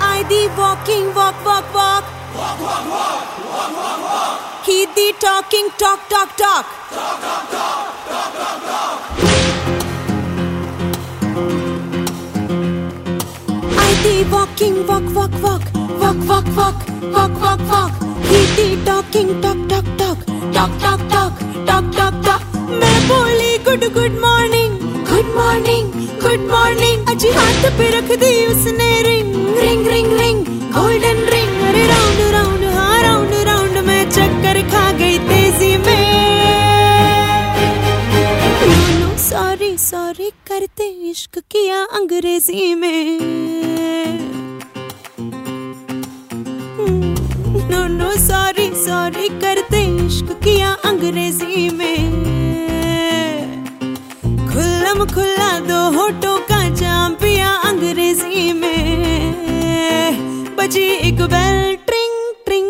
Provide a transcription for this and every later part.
I the walking, walk, walk, walk. Walk, walk, walk, walk, walk, walk. He the talking, talk, talk, talk. Talk, talk, talk, talk, talk, talk. I the walking, walk, walk, walk. Walk, walk, walk, walk, walk, walk. He the talking, talk, talk, talk. Talk, talk, talk, talk, talk, talk. मैं बोली good, good हाथ पे रख दी उसने ring ring ring ring. Golden ring. अरे round, round, हाँ round, round. मैं चक्कर खा गई तेज़ी में. Sorry, sorry करते इश्क किया अंग्रेज़ी में. नो नो सॉरी सॉरी करते इश्क किया अंग्रेज़ी में खुल्लम खुल्ला अंग्रेज़ी में बजी एक बेल ट्रिंग ट्रिंग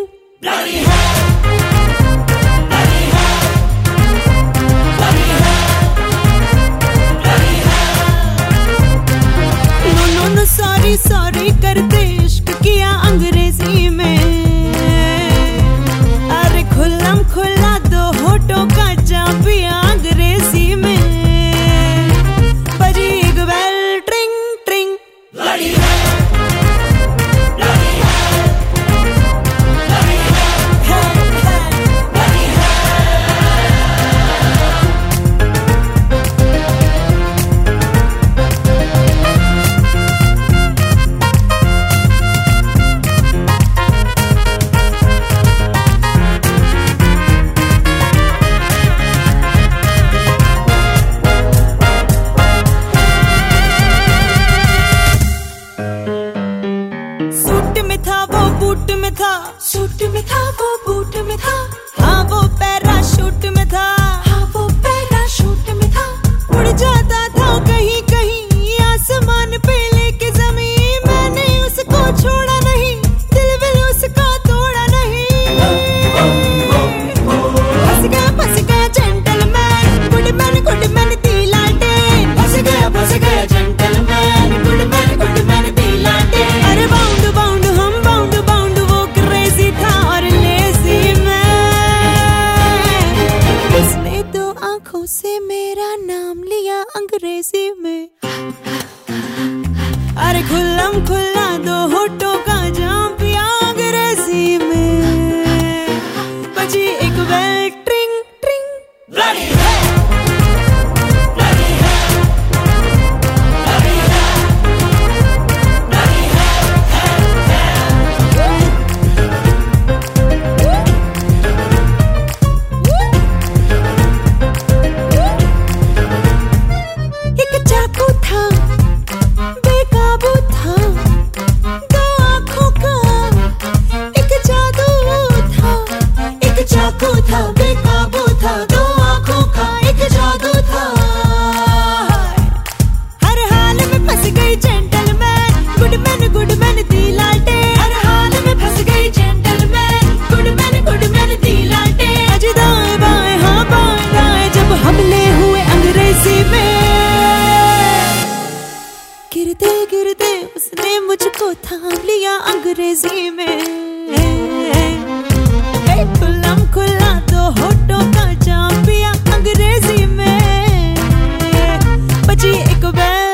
become आँखों से मेरा नाम लिया अंग्रेज़ी में। अरे खुल्लम खुल्ला थाम लिया अंग्रेज़ी में। खुलम तो अंग्रेज़ी में। एक बैल